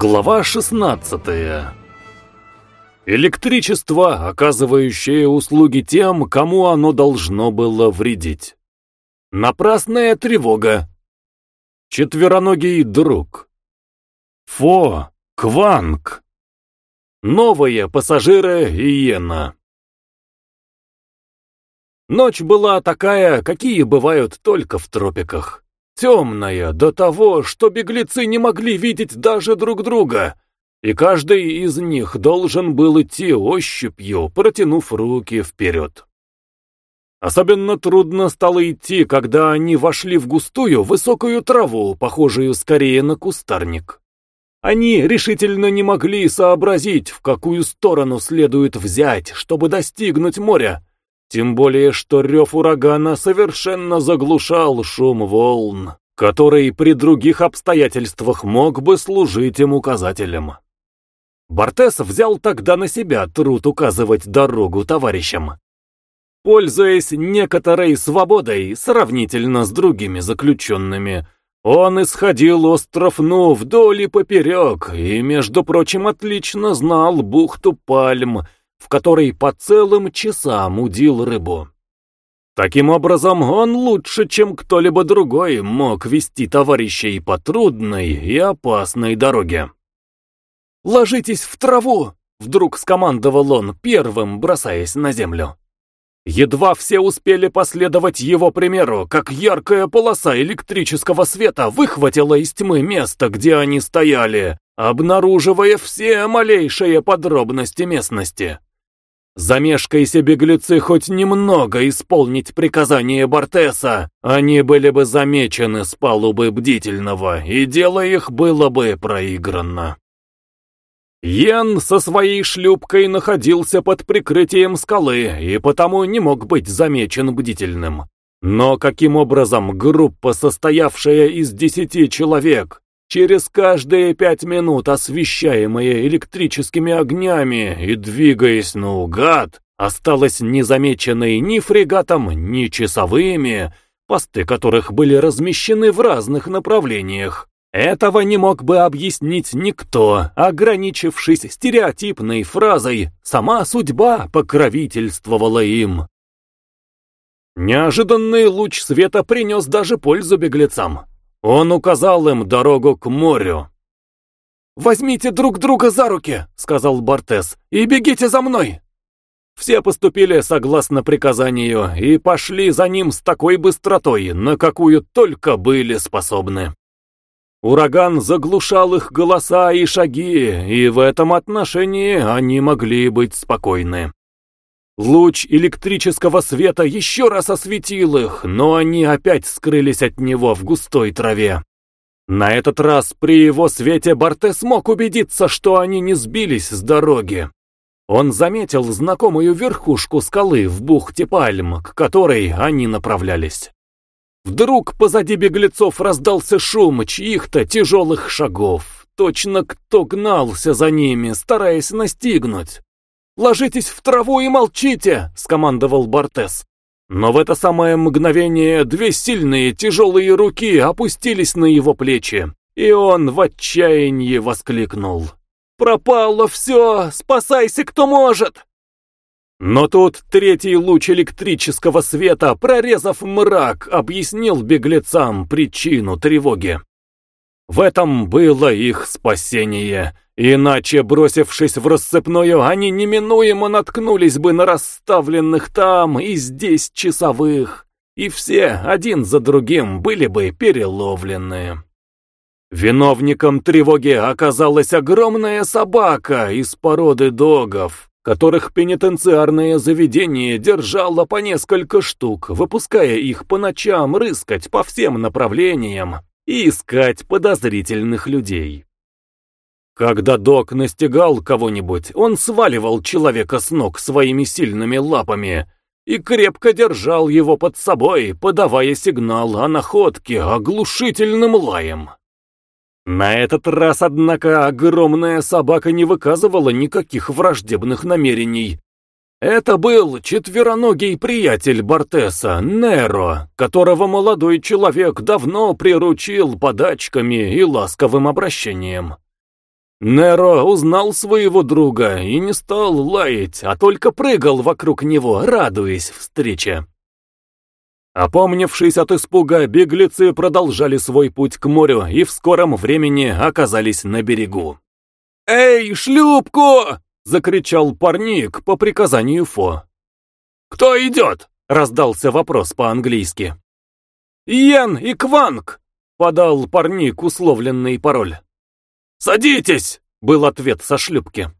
Глава 16 Электричество, оказывающее услуги тем, кому оно должно было вредить. Напрасная тревога. Четвероногий друг. Фо, Кванг. Новые пассажиры Иена. Ночь была такая, какие бывают только в тропиках. Темная до того, что беглецы не могли видеть даже друг друга, и каждый из них должен был идти ощупью, протянув руки вперед. Особенно трудно стало идти, когда они вошли в густую, высокую траву, похожую скорее на кустарник. Они решительно не могли сообразить, в какую сторону следует взять, чтобы достигнуть моря, тем более, что рев урагана совершенно заглушал шум волн, который при других обстоятельствах мог бы служить им указателем. Бортес взял тогда на себя труд указывать дорогу товарищам. Пользуясь некоторой свободой сравнительно с другими заключенными, он исходил остров Ну вдоль и поперек, и, между прочим, отлично знал бухту Пальм, в которой по целым часам удил рыбу. Таким образом, он лучше, чем кто-либо другой, мог вести товарищей по трудной и опасной дороге. «Ложитесь в траву!» — вдруг скомандовал он, первым бросаясь на землю. Едва все успели последовать его примеру, как яркая полоса электрического света выхватила из тьмы место, где они стояли, обнаруживая все малейшие подробности местности. Замешкайся беглецы хоть немного исполнить приказание Бортеса, они были бы замечены с палубы бдительного, и дело их было бы проиграно. Йен со своей шлюпкой находился под прикрытием скалы и потому не мог быть замечен бдительным. Но каким образом группа, состоявшая из десяти человек, через каждые пять минут освещаемые электрическими огнями и двигаясь наугад, осталась незамеченной ни фрегатом, ни часовыми, посты которых были размещены в разных направлениях. Этого не мог бы объяснить никто, ограничившись стереотипной фразой «сама судьба покровительствовала им». Неожиданный луч света принес даже пользу беглецам. Он указал им дорогу к морю. «Возьмите друг друга за руки», — сказал Бортес, — «и бегите за мной». Все поступили согласно приказанию и пошли за ним с такой быстротой, на какую только были способны. Ураган заглушал их голоса и шаги, и в этом отношении они могли быть спокойны. Луч электрического света еще раз осветил их, но они опять скрылись от него в густой траве. На этот раз при его свете Барте смог убедиться, что они не сбились с дороги. Он заметил знакомую верхушку скалы в бухте Пальм, к которой они направлялись. Вдруг позади беглецов раздался шум чьих-то тяжелых шагов. Точно кто гнался за ними, стараясь настигнуть. «Ложитесь в траву и молчите!» — скомандовал Бортес. Но в это самое мгновение две сильные тяжелые руки опустились на его плечи, и он в отчаянии воскликнул. «Пропало все! Спасайся, кто может!» Но тут третий луч электрического света, прорезав мрак, объяснил беглецам причину тревоги. В этом было их спасение, иначе, бросившись в рассыпную, они неминуемо наткнулись бы на расставленных там и здесь часовых, и все, один за другим, были бы переловлены. Виновником тревоги оказалась огромная собака из породы догов, которых пенитенциарное заведение держало по несколько штук, выпуская их по ночам рыскать по всем направлениям, и искать подозрительных людей. Когда док настигал кого-нибудь, он сваливал человека с ног своими сильными лапами и крепко держал его под собой, подавая сигнал о находке оглушительным лаем. На этот раз, однако, огромная собака не выказывала никаких враждебных намерений, это был четвероногий приятель Бортеса, Неро, которого молодой человек давно приручил подачками и ласковым обращением. Неро узнал своего друга и не стал лаять, а только прыгал вокруг него, радуясь встрече. Опомнившись от испуга, беглецы продолжали свой путь к морю и в скором времени оказались на берегу. «Эй, шлюпку!» — закричал парник по приказанию Фо. «Кто идет?» — раздался вопрос по-английски. «Йен и Кванг!» — подал парник условленный пароль. «Садитесь!» — был ответ со шлюпки.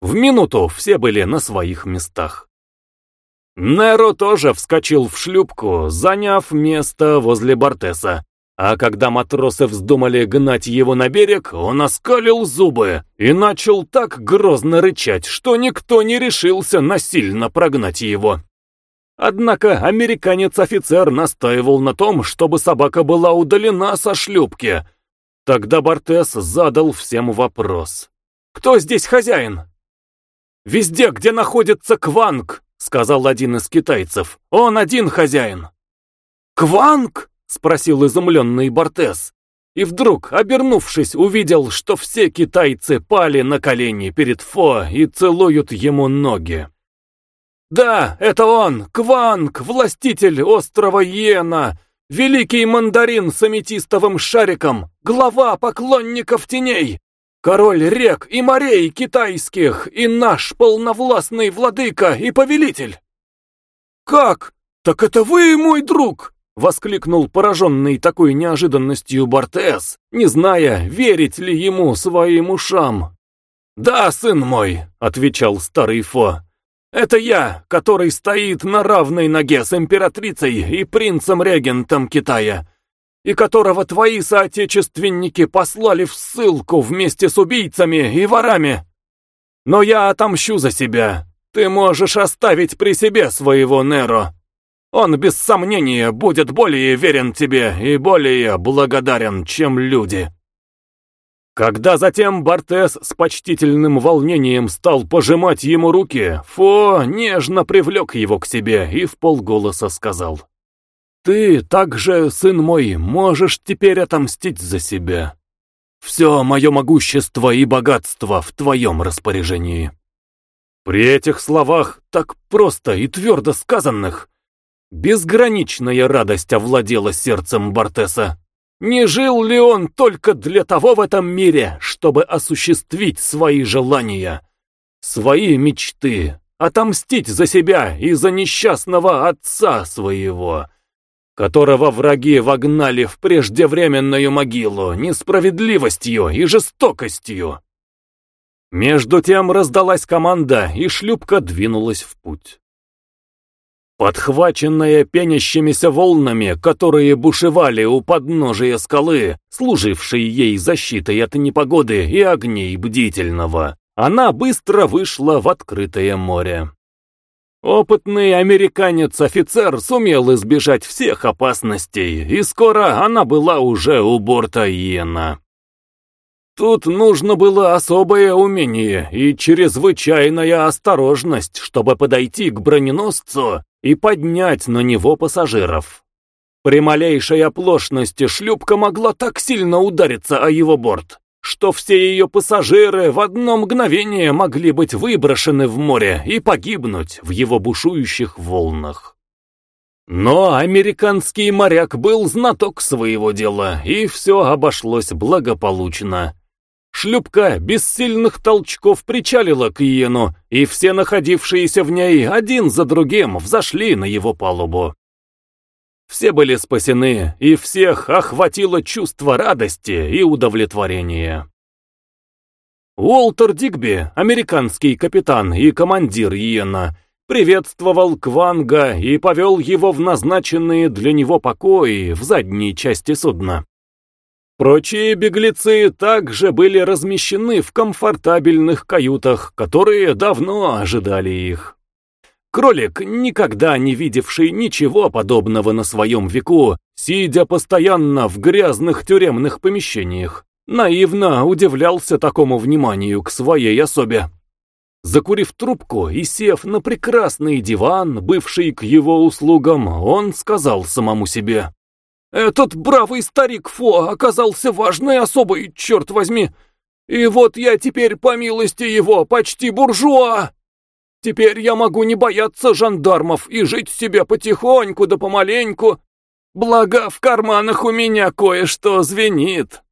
В минуту все были на своих местах. Неро тоже вскочил в шлюпку, заняв место возле Бортеса, а когда матросы вздумали гнать его на берег, он оскалил зубы и начал так грозно рычать, что никто не решился насильно прогнать его. Однако американец-офицер настаивал на том, чтобы собака была удалена со шлюпки, Тогда Бортес задал всем вопрос. «Кто здесь хозяин?» «Везде, где находится Кванг», — сказал один из китайцев. «Он один хозяин». «Кванг?» — спросил изумленный Бортес. И вдруг, обернувшись, увидел, что все китайцы пали на колени перед Фо и целуют ему ноги. «Да, это он, Кванг, властитель острова Йена!» Великий мандарин с аметистовым шариком, глава поклонников теней, король рек и морей китайских и наш полновластный владыка и повелитель. «Как? Так это вы, мой друг!» — воскликнул пораженный такой неожиданностью Бортес, не зная, верить ли ему своим ушам. «Да, сын мой», — отвечал старый Фо, это я, который стоит на равной ноге с императрицей и принцем-регентом Китая, и которого твои соотечественники послали в ссылку вместе с убийцами и ворами. Но я отомщу за себя. Ты можешь оставить при себе своего Неро. Он, без сомнения, будет более верен тебе и более благодарен, чем люди. Когда затем Бортес с почтительным волнением стал пожимать ему руки, Фо нежно привлек его к себе и в полголоса сказал. «Ты также, сын мой, можешь теперь отомстить за себя. Все мое могущество и богатство в твоем распоряжении». При этих словах, так просто и твердо сказанных, безграничная радость овладела сердцем Бортеса. Не жил ли он только для того в этом мире, чтобы осуществить свои желания, свои мечты, отомстить за себя и за несчастного отца своего, которого враги вогнали в преждевременную могилу несправедливостью и жестокостью? Между тем раздалась команда, и шлюпка двинулась в путь. Подхваченная пенящимися волнами, которые бушевали у подножия скалы, служившей ей защитой от непогоды и огней бдительного, она быстро вышла в открытое море. Опытный американец-офицер сумел избежать всех опасностей, и скоро она была уже у борта Иена. Тут нужно было особое умение и чрезвычайная осторожность, чтобы подойти к броненосцу и поднять на него пассажиров. При малейшей оплошности шлюпка могла так сильно удариться о его борт, что все ее пассажиры в одно мгновение могли быть выброшены в море и погибнуть в его бушующих волнах. Но американский моряк был знаток своего дела, и все обошлось благополучно. Шлюпка без сильных толчков причалила к Иену, и все находившиеся в ней один за другим взошли на его палубу. Все были спасены, и всех охватило чувство радости и удовлетворения. Уолтер Дигби, американский капитан и командир Иена, приветствовал Кванга и повел его в назначенные для него покои в задней части судна. Прочие беглецы также были размещены в комфортабельных каютах, которые давно ожидали их. Кролик, никогда не видевший ничего подобного на своем веку, сидя постоянно в грязных тюремных помещениях, наивно удивлялся такому вниманию к своей особе. Закурив трубку и сев на прекрасный диван, бывший к его услугам, он сказал самому себе. Этот бравый старик Фо оказался важной особой, черт возьми. И вот я теперь, по милости его, почти буржуа. Теперь я могу не бояться жандармов и жить себе потихоньку да помаленьку. Благо, в карманах у меня кое-что звенит.